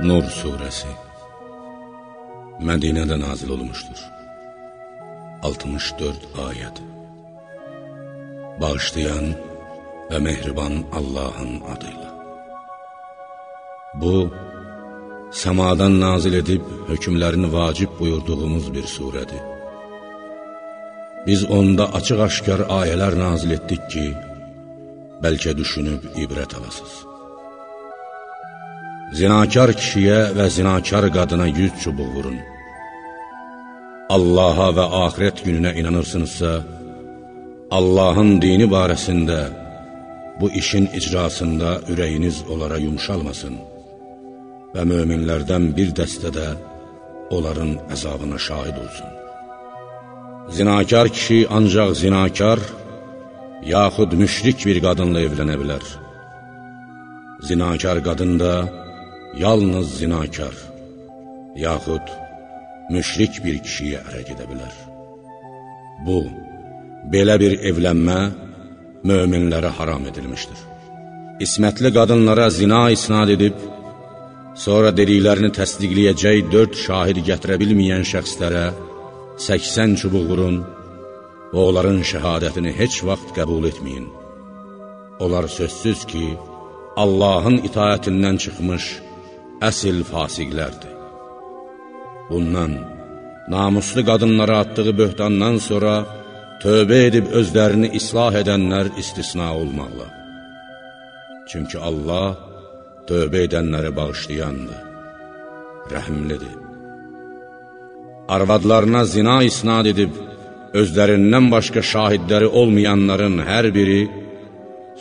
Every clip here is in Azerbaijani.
Nur Suresi Mədinədə nazil olmuşdur 64 ayəd Bağışlayan və mehriban Allahın adıyla Bu, səmadan nazil edib hökmlərini vacib buyurduğumuz bir surədir. Biz onda açıq-aşkar ayələr nazil etdik ki, bəlkə düşünüb ibrət alasız. Zinakar kişiyə və zinakar qadına yüz çubuq vurun. Allaha və ahirət gününə inanırsınızsa, Allahın dini barəsində bu işin icrasında ürəyiniz onlara yumşalmasın və möminlərdən bir dəstə də onların əzabına şahid olsun. Zinakar kişi ancaq zinakar, yaxud müşrik bir qadınla evlənə bilər. Zinakar qadın da yalnız zinakar, yaxud müşrik bir kişiyə ərə gedə bilər. Bu, belə bir evlənmə möminlərə haram edilmişdir. İsmətli qadınlara zina isnad edib, sonra dediklərini təsdiqləyəcək dörd şahid gətirə bilməyən şəxslərə 80 çubuq vurun və onların şəhadətini heç vaxt qəbul etməyin. Onlar sözsüz ki, Allahın itayətindən çıxmış əsil fasiqlərdir. Bundan, namuslu qadınlara atdığı böhtandan sonra tövbə edib özlərini islah edənlər istisna olmaqla. Çünki Allah tövbə edənləri bağışlayandır, rəhimlidir. Arvadlarına zina isnad edib, özlərindən başqa şahidləri olmayanların hər biri,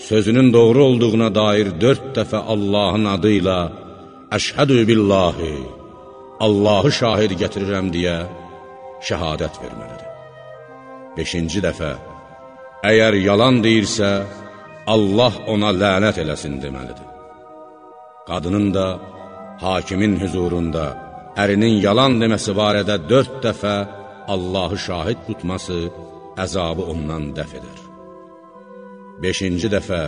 sözünün doğru olduğuna dair dörd dəfə Allahın adıyla Əşhədü billahi, Allahı şahid gətirirəm deyə şəhadət verməlidir. Beşinci dəfə, əgər yalan deyirsə, Allah ona lənət eləsin deməlidir. Qadının da hakimin hüzurunda ərinin yalan deməsi barədə dörd dəfə Allahı şahid tutması əzabı ondan dəf edər. Beşinci dəfə,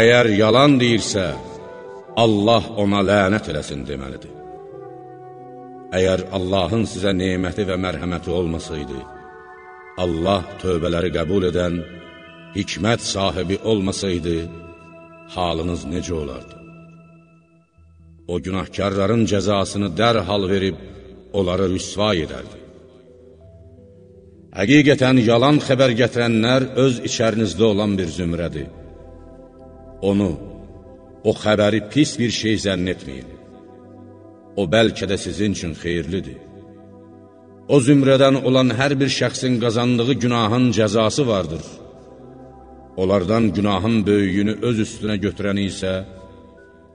əgər yalan deyirsə, Allah ona lənət eləsin deməlidir. Əgər Allahın sizə neməti və mərhəməti olmasaydı, Allah tövbələri qəbul edən, hikmət sahibi olmasaydı, halınız necə olardı? O günahkarların cəzasını dərhal verib, onları rüsva edərdi. Həqiqətən yalan xəbər gətirənlər öz içərinizdə olan bir zümrədir. Onu, o xəbəri pis bir şey zənn etməyin. O bəlkə də sizin üçün xeyirlidir. O zümrədən olan hər bir şəxsin qazandığı günahın cəzası vardır. Onlardan günahın böyüyünü öz üstünə götürəni isə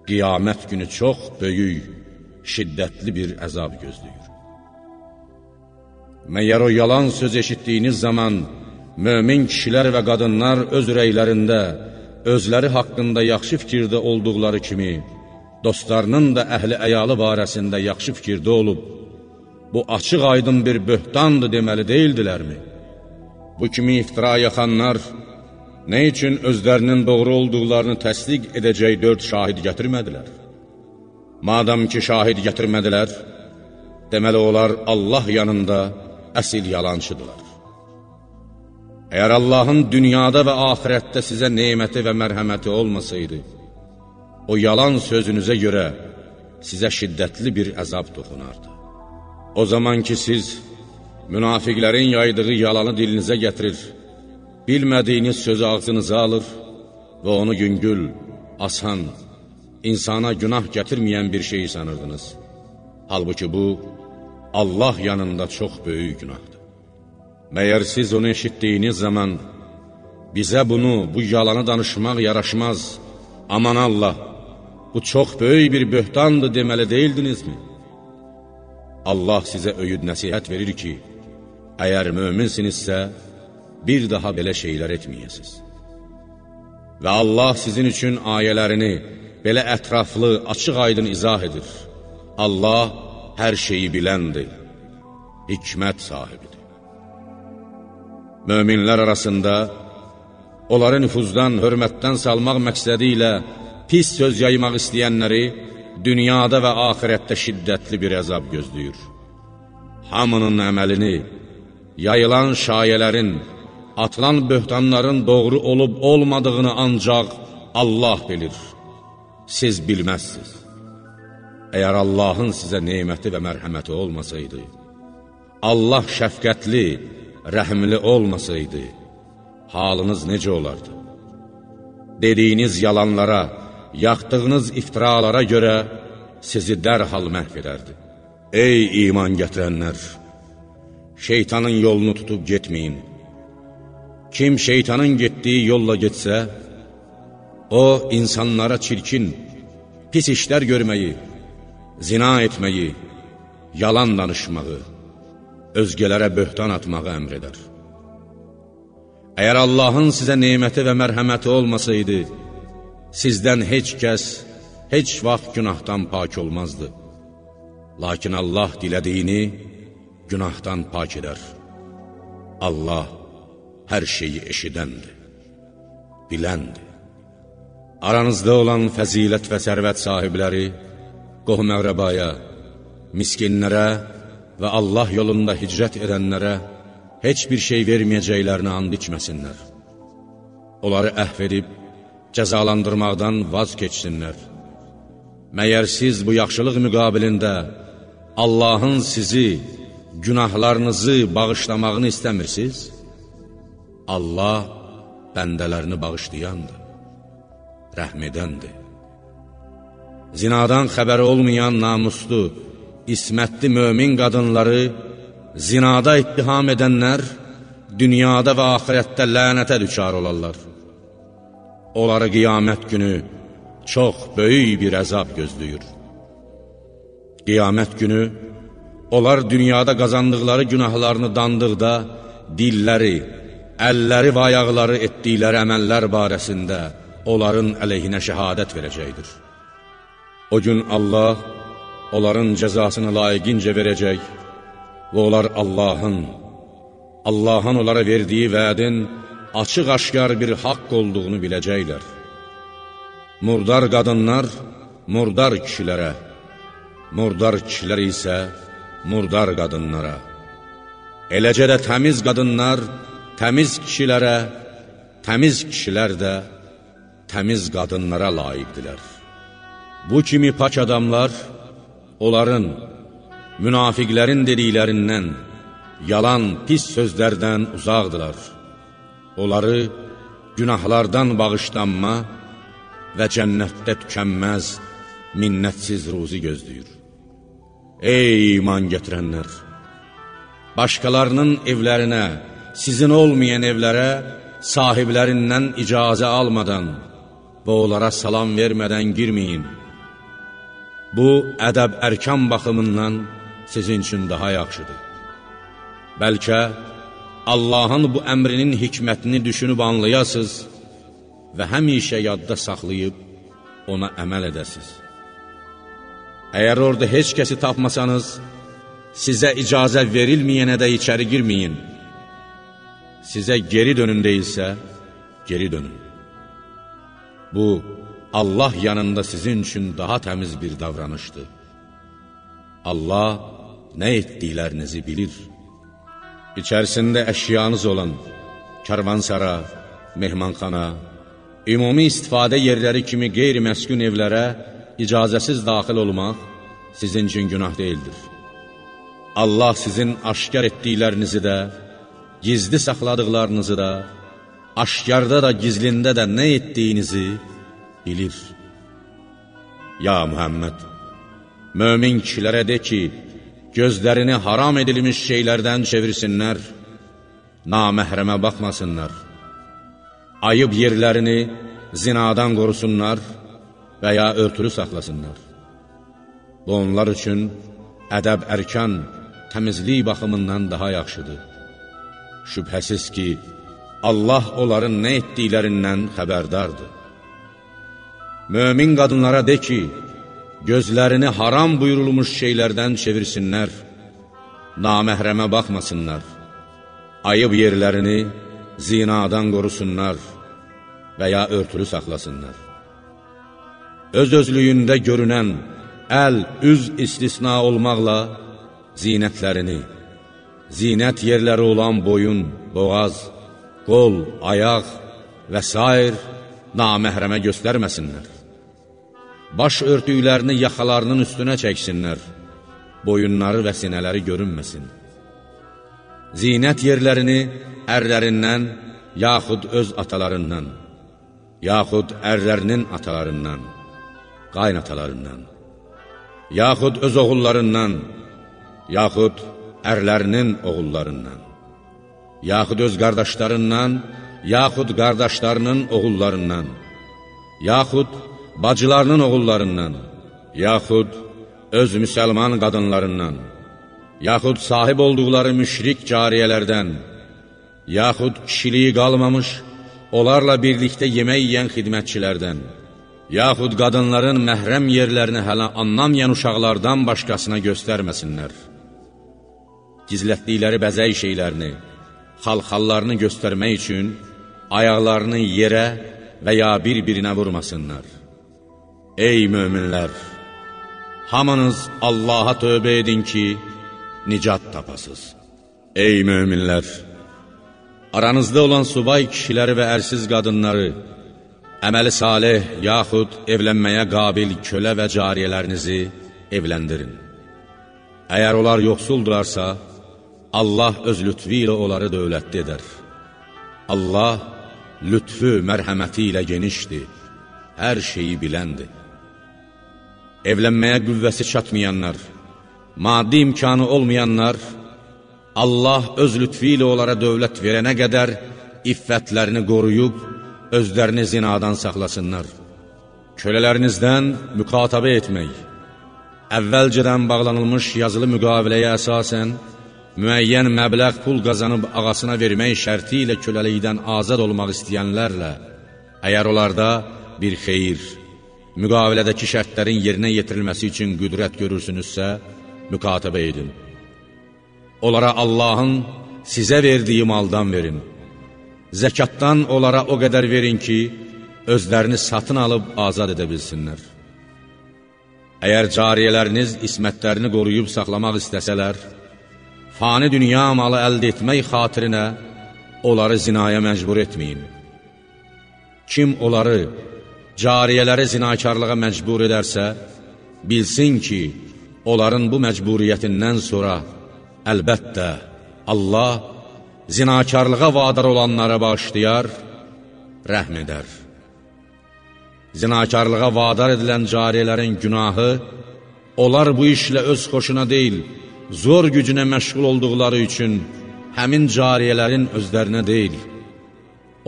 qiyamət günü çox böyük, şiddətli bir əzab gözləyir. Məyər o yalan söz eşitdiyiniz zaman mömin kişilər və qadınlar öz ürəklərində, özləri haqqında yaxşı fikirdə olduqları kimi, dostlarının da əhli əyalı barəsində yaxşı fikirdə olub, bu açıq aydın bir böhtandır deməli deyildilərmi? Bu kimi iftira yaxanlar nə üçün özlərinin doğru olduqlarını təsdiq edəcək dörd şahid gətirmədilər? Madam ki, şahid gətirmədilər, deməli onlar Allah yanında əsil yalançıdırlar. Əgər Allahın dünyada və ahirətdə sizə neyməti və mərhəməti olmasaydı, o yalan sözünüzə görə sizə şiddətli bir əzab toxunardı. O zaman ki, siz münafiqlərin yaydığı yalanı dilinizə gətirir, bilmədiyiniz sözü ağzınıza alır və onu güngül, asan, insana günah gətirməyən bir şey sanırdınız. Halbuki bu, Allah yanında çox böyük günahdır. Məyər siz onu eşitdiyiniz zaman, bizə bunu, bu yalanı danışmaq yaraşmaz, aman Allah, bu çox böyük bir böhtandır deməli deyildinizmi? Allah sizə öyüd nəsihət verir ki, əgər möminsinizsə, bir daha belə şeylər etməyəsiniz. Və Allah sizin üçün ayələrini belə ətraflı, açıq aydın izah edir. Allah hər şeyi biləndir, hikmət sahibidir. Möminlər arasında onları nüfuzdan, hörmətdən salmaq məqsədi ilə pis söz yaymaq istəyənləri dünyada və axirətdə şiddətli bir əzab gözləyir. Hamının əməlini, yayılan şayələrin, atılan böhtanların doğru olub olmadığını ancaq Allah bilir. Siz bilməzsiniz. Əgər Allahın sizə neyməti və mərhəməti olmasaydı, Allah şəfqətli, rəhmli olmasaydı, halınız necə olardı? Dediyiniz yalanlara, yaxdığınız iftiralara görə sizi dərhal məhv edərdi. Ey iman gətirənlər! Şeytanın yolunu tutub getməyin. Kim şeytanın getdiyi yolla getsə, o insanlara çirkin, pis işlər görməyi, zina etməyi, yalan danışmağı, özgələrə böhtan atmağı əmr edər. Əgər Allahın sizə neyməti və mərhəməti olmasaydı, sizdən heç kəs, heç vaxt günahdan pak olmazdı. Lakin Allah dilədiyini günahdan pak edər. Allah hər şeyi eşidəndir, biləndir. Aranızda olan fəzilət və sərvət sahibləri, qohum-əqrəbaya, miskinlərə və Allah yolunda hicrət edənlərə heç bir şey verməyəcəklərini and içməsinlər. Onları əhv edib, cəzalandırmaqdan vaz keçsinlər. Məyər siz bu yaxşılıq müqabilində Allahın sizi, günahlarınızı bağışlamağını istəmirsiniz? Allah bəndələrini bağışlayandır, rəhm edəndir. Zinadan xəbəri olmayan namuslu, ismətli mömin qadınları zinada ittiham edənlər dünyada və axirətdə lənətə düçar olarlar onları qiyamət günü çox böyük bir əzab gözləyir. Qiyamət günü onlar dünyada qazandıqları günahlarını dandıqda dilləri, əlləri və ayaqları etdikləri əməllər barəsində onların əleyhinə şəhadət verəcəkdir. O gün Allah onların cəzasını layiqincə verəcək və onlar Allahın, Allahın onlara verdiyi vədin açıq-aşkar bir haqq olduğunu biləcəklər. Murdar qadınlar murdar kişilərə, murdar kişilər isə murdar qadınlara, eləcə də təmiz qadınlar təmiz kişilərə, təmiz kişilər də təmiz qadınlara layiqdilər. Bu kimi pak adamlar, onların, münafiqlərin dediklərindən, yalan, pis sözlərdən uzaqdılar onları günahlardan bağışlanma və cənnətdə tükənməz, minnətsiz ruzi gözləyir. Ey iman gətirənlər! Başqalarının evlərinə, sizin olmayan evlərə sahiblərindən icazə almadan və onlara salam vermədən girməyin. Bu, ədəb ərkan baxımından sizin üçün daha yaxşıdır. Bəlkə, Allahın bu əmrinin hikmətini düşünüb anlayasız və həmişə yadda saxlayıb ona əməl edəsiz. Əgər orada heç kəsi tapmasanız, sizə icazə verilməyənə də içəri girməyin. Sizə geri dönün deyilsə, geri dönün. Bu, Allah yanında sizin üçün daha təmiz bir davranışdır. Allah nə etdiklərinizi bilir. İçərisində əşyanız olan karvansara, mehmanxana, ümumi istifadə yerləri kimi qeyri-məskun evlərə icazəsiz daxil olmaq sizin üçün günah deyildir. Allah sizin aşkar etdiklərinizi də, gizli saxladıqlarınızı da, aşkarda da, gizlində də nə etdiyinizi bilir. Ya Muhammed, mömin kişilərə de ki, gözlərini haram edilmiş şeylərdən çevirsinlər, naməhrəmə baxmasınlar, ayıb yerlərini zinadan qorusunlar və ya örtülü saxlasınlar. Bu, onlar üçün ədəb ərkan, təmizlik baxımından daha yaxşıdır. Şübhəsiz ki, Allah onların nə etdiklərindən xəbərdardır. Mömin qadınlara de ki, gözlərini haram buyurulmuş şeylərdən çevirsinlər, naməhrəmə baxmasınlar, ayıb yerlərini zinadan qorusunlar və ya örtülü saxlasınlar. Öz-özlüyündə görünən əl, üz istisna olmaqla zinətlərini, zinət yerləri olan boyun, boğaz, qol, ayaq və s. naməhrəmə göstərməsinlər. Baş örtüklərini yaxalarının üstünə çəksinlər, boyunları və sinələri görünməsin. Zinət yerlərini ərlərindən, yaxud öz atalarından, yaxud ərlərinin atalarından, qaynatalarından, yaxud öz oğullarından, yaxud ərlərinin oğullarından, yaxud öz qardaşlarından, yaxud qardaşlarının oğullarından, yaxud bacılarının oğullarından, yaxud öz müsəlman qadınlarından, yaxud sahib olduqları müşrik cariyələrdən, yaxud kişiliyi qalmamış, onlarla birlikdə yemək yiyən xidmətçilərdən, yaxud qadınların məhrəm yerlərini hələ anlamayan uşaqlardan başqasına göstərməsinlər. Gizlətdikləri bəzək şeylərini, xalxallarını göstərmək üçün ayaqlarını yerə və ya bir-birinə vurmasınlar. Ey möminlər! Hamınız Allaha tövbə edin ki, nicat tapasız. Ey möminlər! Aranızda olan subay kişiləri və ərsiz qadınları, əməli salih yaxud evlənməyə qabil kölə və cariyələrinizi evləndirin. Əgər onlar yoxsuldurarsa, Allah öz lütfi ilə onları dövlətli edər. Allah lütfü, mərhəməti ilə genişdir, hər şeyi biləndir. Evlənməyə qüvvəsi çatmayanlar, maddi imkanı olmayanlar, Allah öz lütfi ilə onlara dövlət verənə qədər iffətlərini qoruyub, özlərini zinadan saxlasınlar. Kölələrinizdən müqatabə etmək, əvvəlcədən bağlanılmış yazılı müqaviləyə əsasən, müəyyən məbləğ pul qazanıb ağasına vermək şərti ilə köləlikdən azad olmaq istəyənlərlə, əgər onlarda bir xeyir, müqavilədəki şərtlərin yerinə yetirilməsi üçün qüdrət görürsünüzsə, müqatabə edin. Onlara Allahın sizə verdiyi maldan verin. Zəkatdan onlara o qədər verin ki, özlərini satın alıb azad edə bilsinlər. Əgər cariyələriniz ismətlərini qoruyub saxlamaq istəsələr, fani dünya malı əldə etmək xatirinə onları zinaya məcbur etməyin. Kim onları, cariyələri zinakarlığa məcbur edərsə, bilsin ki, onların bu məcburiyyətindən sonra Əlbəttə, Allah zinakarlığa vadar olanlara bağışlayar, rəhm edər. Zinakarlığa vadar edilən cariyələrin günahı, onlar bu işlə öz xoşuna deyil, zor gücünə məşğul olduqları üçün həmin cariyələrin özlərinə deyil,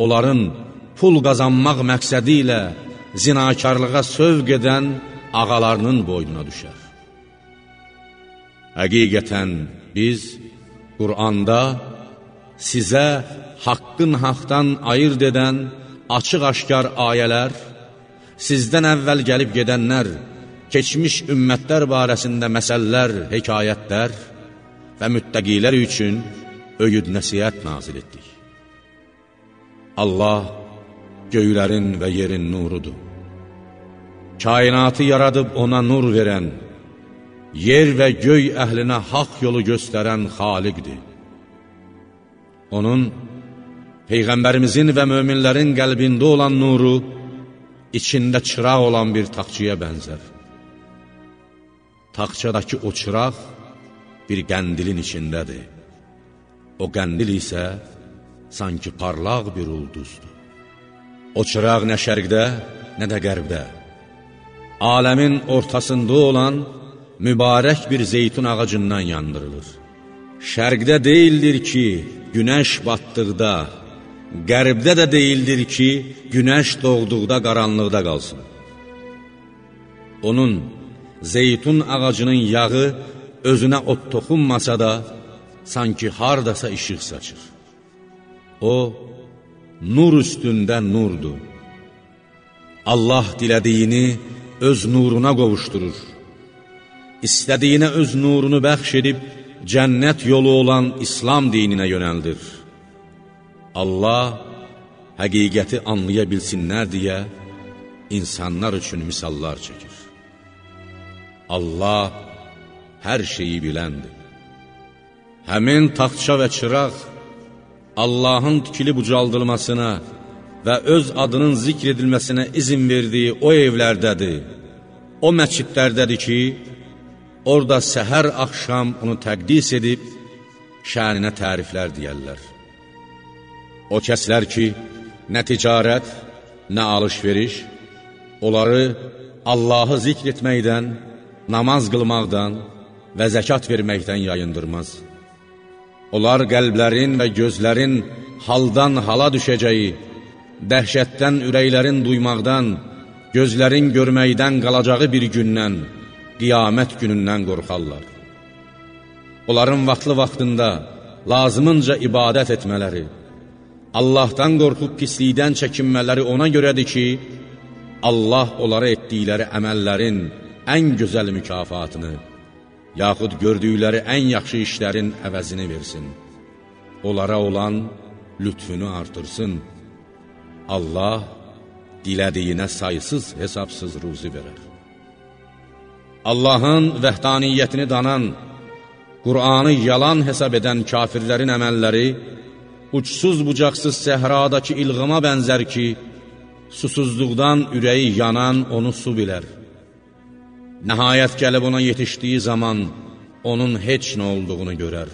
onların pul qazanmaq məqsədi ilə zinakarlığa sövq edən ağalarının boynuna düşər. Həqiqətən, biz Quranda sizə haqqın haqdan ayırt edən açıq-aşkar ayələr, sizdən əvvəl gəlib gedənlər, keçmiş ümmətlər barəsində məsəllər, hekayətlər və müttəqilər üçün öyüd nəsiyyət nazil etdik. Allah göylərin və yerin nurudur. Kainatı yaradıb ona nur verən, yer və göy əhlinə haqq yolu göstərən xaliqdir. Onun, Peyğəmbərimizin və möminlərin qəlbində olan nuru, içində çıraq olan bir taxçıya bənzər. Taxçadakı o çıraq bir qəndilin içindədir. O qəndil isə sanki parlaq bir ulduzdur. O çıraq nə şərqdə, nə də qərbdə, aləmin ortasında olan mübarək bir zeytun ağacından yandırılır. Şərqdə deyildir ki, günəş batdıqda, qərbdə də deyildir ki, günəş doğduqda qaranlıqda qalsın. Onun, zeytun ağacının yağı özünə ot toxunmasa da, sanki hardasa işıq saçır. O, nur üstündə nurdur. Allah dilədiyini öz nuruna qovuşdurur istədiyinə öz nurunu bəxş edib, cənnət yolu olan İslam dininə yönəldir. Allah həqiqəti anlaya bilsinlər deyə insanlar üçün misallar çəkir. Allah hər şeyi biləndir. Həmin taxtça və çıraq Allahın tikilib ucaldılmasına və öz adının zikr edilməsinə izin verdiyi o evlərdədir, o məscidlərdədir ki, orada səhər axşam onu təqdis edib, şəninə təriflər deyərlər. O kəslər ki, nə ticarət, nə alış-veriş, onları Allahı zikr etməkdən, namaz qılmaqdan və zəkat verməkdən yayındırmaz. Onlar qəlblərin və gözlərin haldan hala düşəcəyi, dəhşətdən ürəklərin duymaqdan, gözlərin görməkdən qalacağı bir gündən, qiyamət günündən qorxarlar. Onların vaxtlı vaxtında lazımınca ibadət etmələri, Allahdan qorxub pislikdən çəkinmələri ona görədir ki, Allah onlara etdikləri əməllərin ən gözəl mükafatını, yaxud gördükləri ən yaxşı işlərin əvəzini versin. Onlara olan lütfünü artırsın. Allah dilədiyinə saysız hesabsız ruzi verər. Allahın vəhdaniyyətini danan, Qur'anı yalan hesab edən kafirlərin əməlləri, uçsuz-bucaqsız səhradakı ilğıma bənzər ki, susuzluqdan ürəyi yanan onu su bilər. Nəhayət gəlib ona yetişdiyi zaman onun heç nə olduğunu görər.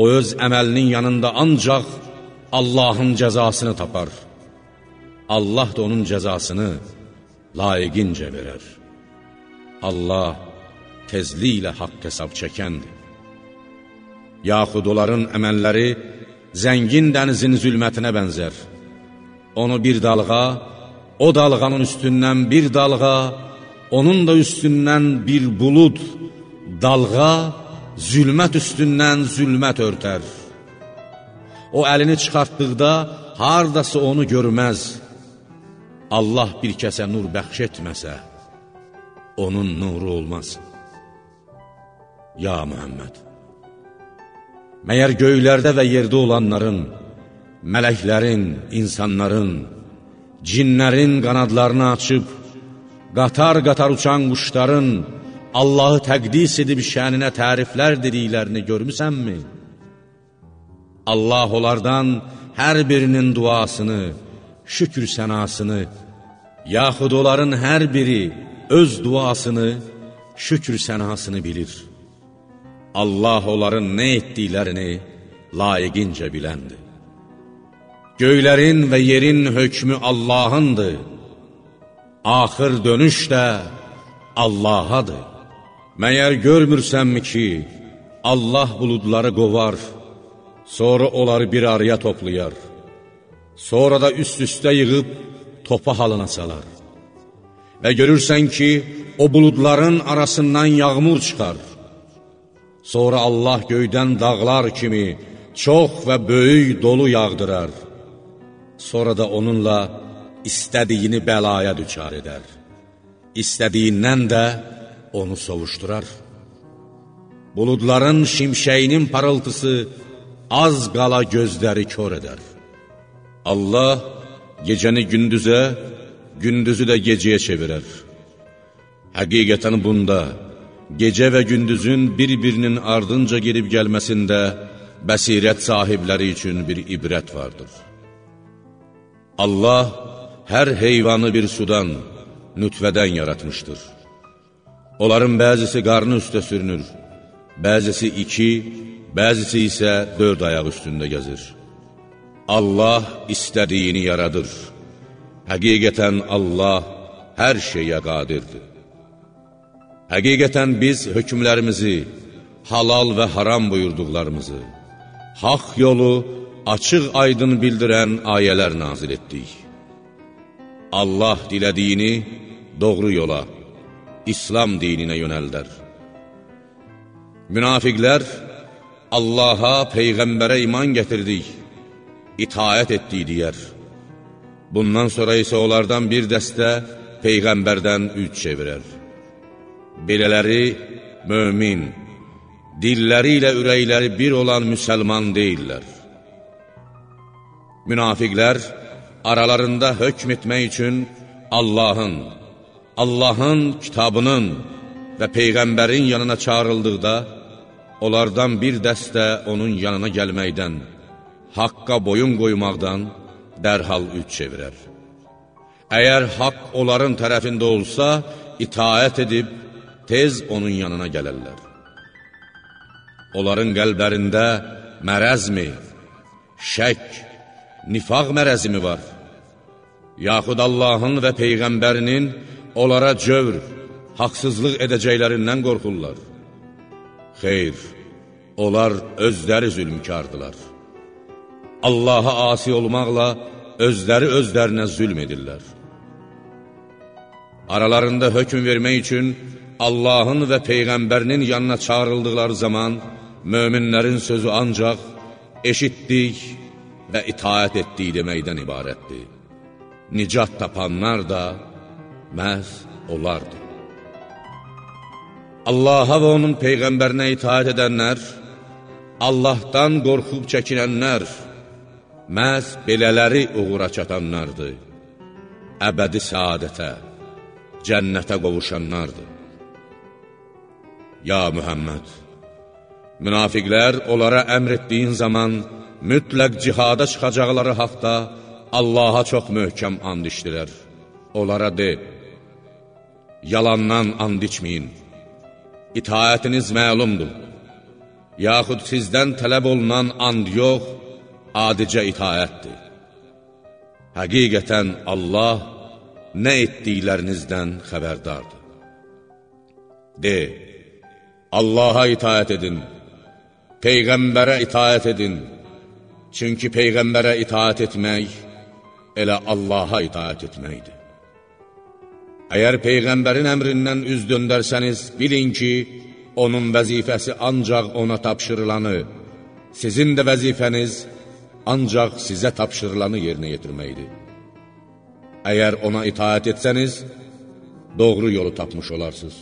O öz əməlinin yanında ancaq Allahın cəzasını tapar. Allah da onun cəzasını layiqincə verər. Allah tezliklə haqq hesab çəkəndir. Yaxud onların əməlləri zəngin dənizin zülmətinə bənzər. Onu bir dalğa, o dalğanın üstündən bir dalğa, onun da üstündən bir bulud, dalğa, zülmət üstündən zülmət örtər. O əlini çıxartdıqda hardası onu görməz. Allah bir kəsə nur bəxş etməsə, onun nuru olmaz. Ya Mühəmməd! Məyər göylərdə və yerdə olanların, mələklərin, insanların, cinlərin qanadlarını açıb, qatar-qatar uçan quşların Allahı təqdis edib şəninə təriflər dediklərini görmüsənmi? Allah onlardan hər birinin duasını, şükür sənasını, yaxud onların hər biri öz duasını, şükür sənasını bilir. Allah onların nə etdiklərini layiqincə biləndir. Göylərin və yerin hökmü Allahındır. Axır dönüş də Allahadır. Məyər görmürsənmi ki, Allah buludları qovar, sonra onları bir araya toplayar, sonra da üst-üstə yığıb topa halına salar. Və görürsən ki, o buludların arasından yağmur çıxar. Sonra Allah göydən dağlar kimi çox və böyük dolu yağdırar. Sonra da onunla istədiyini bəlaya düçar edər. İstədiyindən də onu sovuşdurar. Buludların şimşəyinin parıltısı az qala gözləri kör edər. Allah gecəni gündüzə, gündüzü də gecəyə çevirər. Həqiqətən bunda, gecə və gündüzün bir-birinin ardınca gedib gəlməsində bəsirət sahibləri üçün bir ibrət vardır. Allah hər heyvanı bir sudan, nütvədən yaratmışdır. Onların bəzisi qarnı üstə sürünür, bəzisi iki, bəzisi isə dörd ayaq üstündə gəzir. Allah istədiyini yaradır. Həqiqətən Allah hər şeyə qadirdir. Həqiqətən biz hökmlərimizi, halal və haram buyurduqlarımızı, haq yolu açıq aydın bildirən ayələr nazil etdik. Allah dilədiyini doğru yola, İslam dininə yönəldər. Münafiqlər Allaha, Peyğəmbərə iman gətirdik, itaət etdik deyər. Bundan sonra isə onlardan bir dəstə Peyğəmbərdən üç çevirər. Belələri mömin, dilləri ilə ürəkləri bir olan müsəlman deyirlər. Münafiqlər aralarında hökm etmək üçün Allahın, Allahın kitabının və Peyğəmbərin yanına çağrıldıqda, onlardan bir dəstə onun yanına gəlməkdən, haqqa boyun qoymaqdan dərhal üç çevirər. Əgər haqq onların tərəfində olsa, itaət edib, tez onun yanına gələrlər. Onların qəlblərində mərəzmi, şək, nifaq mərəzimi var. Yaxud Allahın və Peyğəmbərinin onlara cövr, haqsızlıq edəcəklərindən qorxurlar. Xeyr, onlar özləri zülmkardılar. Allaha asi olmaqla özləri özlərinə zülm edirlər. Aralarında hökm vermək üçün Allahın və Peyğəmbərinin yanına çağırıldıqları zaman möminlərin sözü ancaq eşitdik və itaət etdik deməkdən ibarətdir. Nicat tapanlar da məhz onlardır. Allaha və onun Peyğəmbərinə itaət edənlər, Allahdan qorxub çəkinənlər, məhz belələri uğura çatanlardır. Əbədi səadətə, cənnətə qovuşanlardır. Ya Mühəmməd, münafiqlər onlara əmr etdiyin zaman mütləq cihada çıxacaqları haqda Allaha çox möhkəm and içdilər. Onlara de, yalandan and içməyin, itaətiniz məlumdur. Yaxud sizdən tələb olunan and yox, adicə itaətdir. Həqiqətən Allah nə etdiklərinizdən xəbərdardır. De, Allaha itaət edin, Peyğəmbərə itaət edin, çünki Peyğəmbərə itaət etmək elə Allaha itaət etməkdir. Əgər Peyğəmbərin əmrindən üz döndərsəniz, bilin ki, onun vəzifəsi ancaq ona tapşırılanı, sizin də vəzifəniz ancaq sizə tapşırılanı yerinə yetirməkdir. Əgər ona itaət etsəniz, doğru yolu tapmış olarsınız.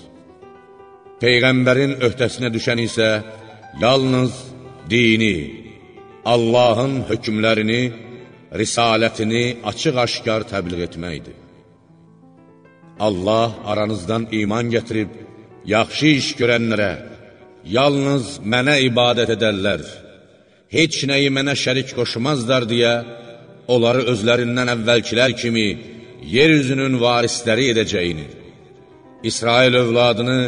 Peyğəmbərin öhdəsinə düşən isə yalnız dini, Allahın hökmlərini, risalətini açıq-aşkar təbliğ etməkdir. Allah aranızdan iman gətirib, yaxşı iş görənlərə, yalnız mənə ibadət edərlər, heç nəyi mənə şərik qoşmazlar deyə, onları özlərindən əvvəlkilər kimi yer üzünün varisləri edəcəyini, İsrail övladını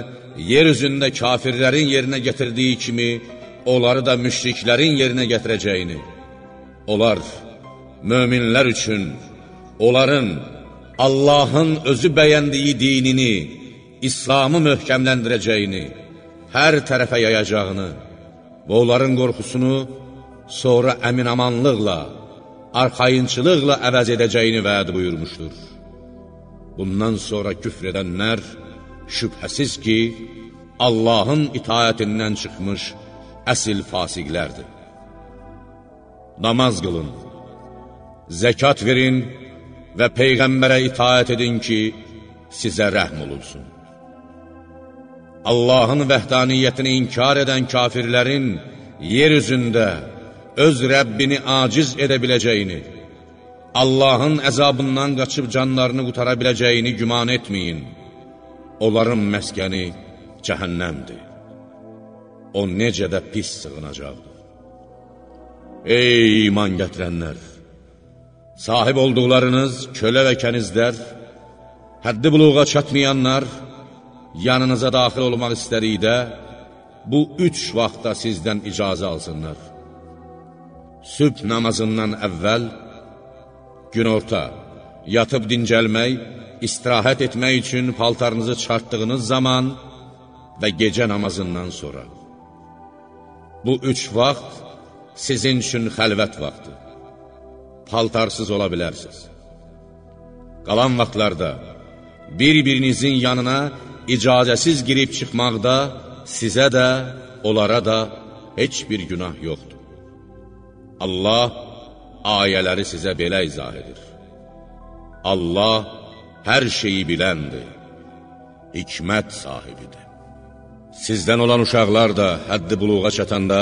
yer üzündə kafirlərin yerinə gətirdiyi kimi, onları da müşriklərin yerinə gətirəcəyini, onlar möminlər üçün, onların Allahın özü bəyəndiyi dinini, İslamı möhkəmləndirəcəyini, hər tərəfə yayacağını və onların qorxusunu sonra əminamanlıqla, arxayınçılıqla əvəz edəcəyini vəd buyurmuşdur. Bundan sonra küfr edənlər şübhəsiz ki, Allahın itayətindən çıxmış əsil fasiqlərdir. Namaz qılın, zəkat verin və Peyğəmbərə itaət edin ki, sizə rəhm olunsun. Allahın vəhdaniyyətini inkar edən kafirlərin yer üzündə öz Rəbbini aciz edə biləcəyini, Allahın əzabından qaçıb canlarını qutara biləcəyini güman etməyin. Onların məskəni cəhənnəmdir. O necə də pis sığınacaqdır. Ey iman gətirənlər! Sahib olduqlarınız kölə və kənizlər, həddi buluğa çatmayanlar, yanınıza daxil olmaq istədikdə, bu üç vaxtda sizdən icazə alsınlar. Sübh namazından əvvəl, günorta, yatıb dincəlmək, istirahət etmək üçün paltarınızı çıxartdığınız zaman və gecə namazından sonra. Bu üç vaxt sizin üçün xəlvət vaxtı. Paltarsız ola bilərsiniz. Qalan vaxtlarda bir-birinizin yanına icazəsiz girib çıxmaqda sizə də, onlara da heç bir günah yoxdur. Allah ayələri sizə belə izah edir. Allah hər şeyi biləndir, hikmət sahibidir. Sizdən olan uşaqlar da həddi buluğa çatanda,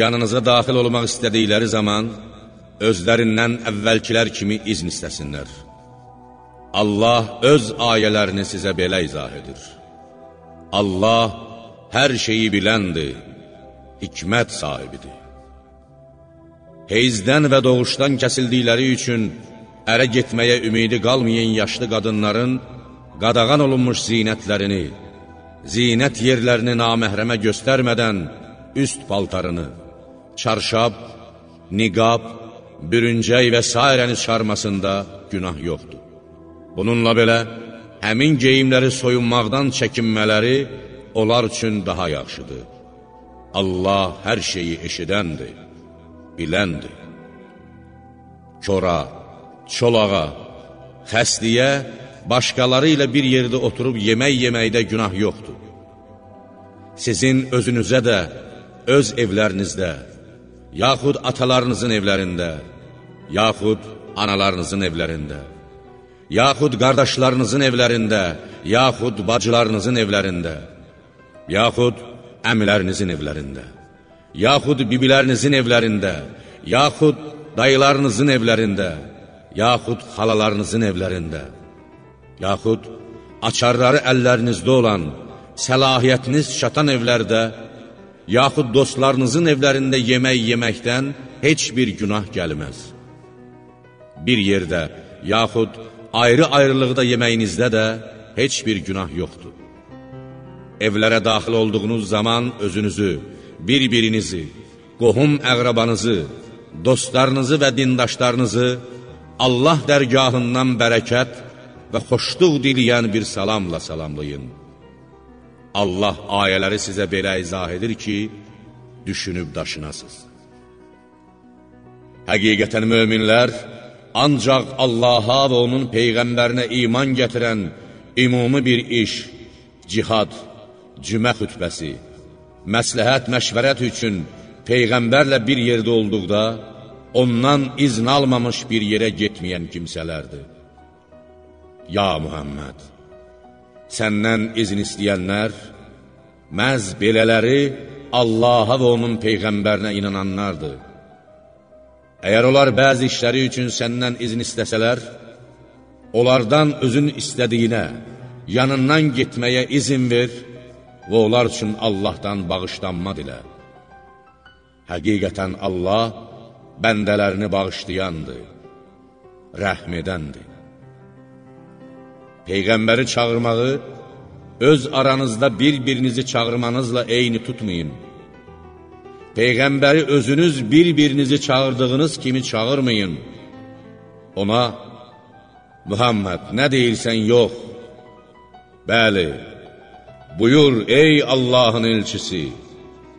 yanınıza daxil olmaq istədikləri zaman, özlərindən əvvəlkilər kimi izn istəsinlər. Allah öz ayələrini sizə belə izah edir. Allah hər şeyi biləndir, hikmət sahibidir. Heyzdən və doğuşdan kəsildikləri üçün ərə getməyə ümidi qalmayan yaşlı qadınların qadağan olunmuş zinətlərini, zinət yerlərini naməhrəmə göstərmədən üst paltarını, çarşab, niqab, bürüncək və s. çıxarmasında günah yoxdur. Bununla belə, həmin geyimləri soyunmaqdan çəkinmələri onlar üçün daha yaxşıdır. Allah hər şeyi eşidəndir, biləndir. Kora, çolağa, xəstliyə, başqaları ilə bir yerdə oturub yemək yeməkdə günah yoxdur. Sizin özünüzə də, öz evlərinizdə, yaxud atalarınızın evlərində, yaxud analarınızın evlərində, yaxud qardaşlarınızın evlərində, yaxud bacılarınızın evlərində, yaxud əmlərinizin evlərində, yaxud bibilərinizin evlərində, yaxud dayılarınızın evlərində, yaxud xalalarınızın evlərində, yaxud açarları əllərinizdə olan, səlahiyyətiniz çatan evlərdə, yaxud dostlarınızın evlərində yemək yeməkdən heç bir günah gəlməz. Bir yerdə, yaxud ayrı-ayrılıqda yeməyinizdə də heç bir günah yoxdur. Evlərə daxil olduğunuz zaman özünüzü, bir-birinizi, qohum əqrabanızı, dostlarınızı və dindaşlarınızı Allah dərgahından bərəkət və xoşluq diləyən bir salamla salamlayın. Allah ayələri sizə belə izah edir ki, düşünüb daşınasız. Həqiqətən möminlər ancaq Allaha və onun Peyğəmbərinə iman gətirən ümumi bir iş, cihad, cümə xütbəsi, məsləhət, məşvərət üçün Peyğəmbərlə bir yerdə olduqda, ondan izn almamış bir yerə getməyən kimsələrdir. Ya Muhammed! Səndən izin istəyənlər, məhz belələri Allaha və onun Peyğəmbərinə inananlardır. Əgər onlar bəzi işləri üçün səndən izin istəsələr, onlardan özün istədiyinə, yanından getməyə izin ver və onlar üçün Allahdan bağışlanma dilə. Həqiqətən Allah bəndələrini bağışlayandır, rəhm edəndir. Peyğəmbəri çağırmağı öz aranızda bir-birinizi çağırmanızla eyni tutmayın. Peyğəmbəri özünüz bir-birinizi çağırdığınız kimi çağırmayın. Ona, Muhammed, nə deyirsən, yox. Bəli, buyur, ey Allahın elçisi,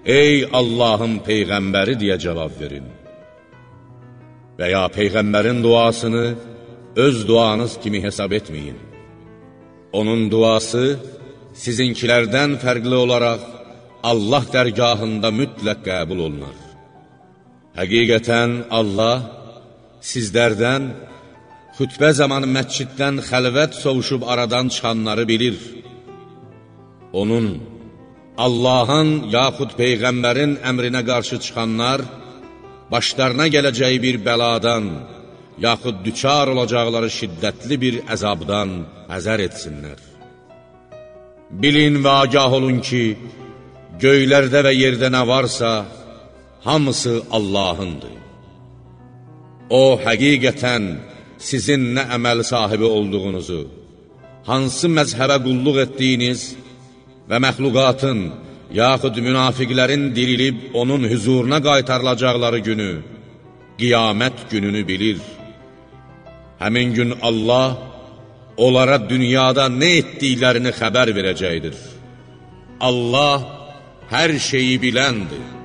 ey Allahın Peyğəmbəri deyə cavab verin. Və ya Peyğəmbərin duasını öz duanız kimi hesab etməyin. Onun duası sizinkilərdən fərqli olaraq Allah dərgahında mütləq qəbul olunar. Həqiqətən Allah sizlərdən xütbə zamanı məsciddən xəlvət sovuşub aradan çıxanları bilir. Onun, Allahın yaxud Peyğəmbərin əmrinə qarşı çıxanlar, başlarına gələcəyi bir bəladan, yaxud düçar olacaqları şiddətli bir əzabdan həzər etsinlər. Bilin və agah olun ki, göylərdə və yerdə nə varsa, hamısı Allahındır. O, həqiqətən sizin nə əməl sahibi olduğunuzu, hansı məzhəbə qulluq etdiyiniz və məxluqatın, yaxud münafiqlərin dirilib onun hüzuruna qaytarılacaqları günü, qiyamət gününü bilir. Həmin gün Allah onlara dünyada nə etdiklərini xəbər verəcəkdir. Allah hər şeyi biləndir.